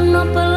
no